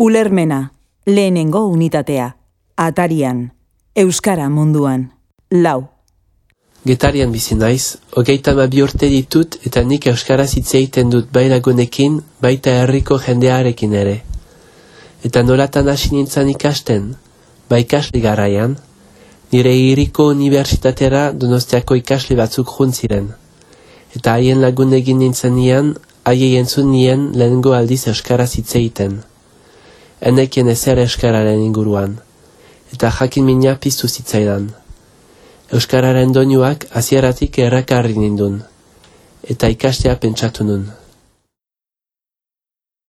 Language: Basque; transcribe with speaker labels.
Speaker 1: Ulermena, lehenengo unitatea, atarian, euskara munduan, lau.
Speaker 2: Getarian bizi naiz, hogeita bi urte ditut eta nik euskaraz hitz egiten dut bai lagunekin, baita herriko jendearekin ere. Eta nolatan hasi nintzen ikasten, bai ikasli garaian, nire iriko unibertsitatera donostiako ikasli batzuk juntziren. Eta haien lagun egin nintzen nian, haiei entzun nien lehengo aldiz euskaraz hitz egiten. Enekien ezer euskararen inguruan, eta jakin mina piztu zitzaidan. Euskararen doinuak azieratik errakarri nindun, eta ikastea pentsatu nun.